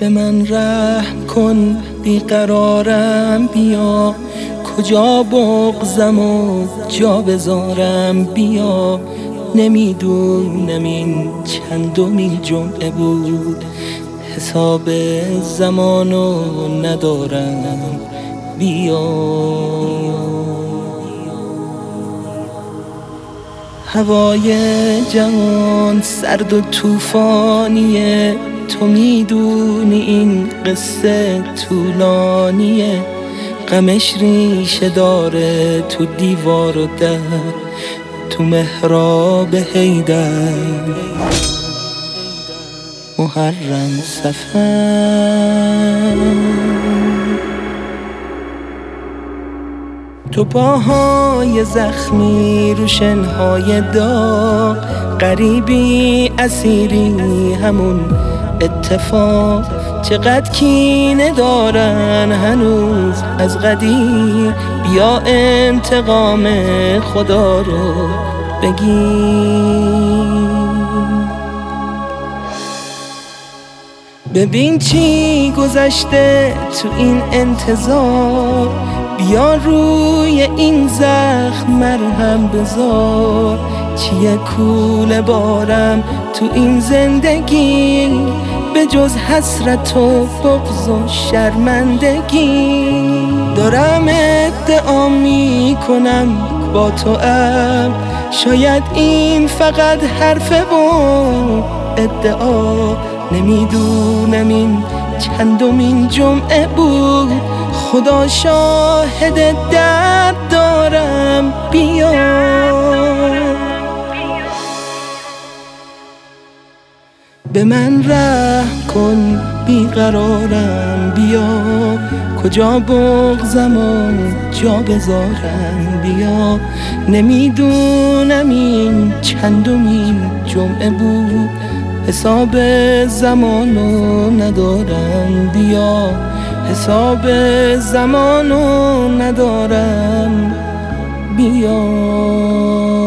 به من رحم کن بیقرارم بیا. کجا بغزم و جا بذارم؟ بیا. نمی‌دونم این چندمین جمعه بود. حساب زمانو ندارم. بیا. هوای جهان سرد و طوفانیه تو می‌دونی این قصه طولانیه. غمش ریشه داره تو دیوار و در تو محراب هیدر محرم سفر تو پاهای زخمی رو شنهای داغ. قریبی اسیری همون اتفاق. چقدر کینه دارن هنوز از قدیم بیا انتقام خدا رو بگیر ببین چی گذشته تو این انتظار. بیا روی این زخم مرهم بذار. چیه کول بارم تو این زندگی؟ به جز حسرت و بغض و شرمندگی. دارم ادعا می کنم با تو ام شاید این فقط حرفه و ادعا. نمی‌دونم این چندمین جمعه بود. خدا شاهد درد دارم بیا. به من رحم کن بیقرارم بیا. کجا بغزم و جا بذارم بیا. نمی‌دونم این چندمین جمعه بود حساب زمانو ندارم بیا. حساب زمانو ندارم. بیا.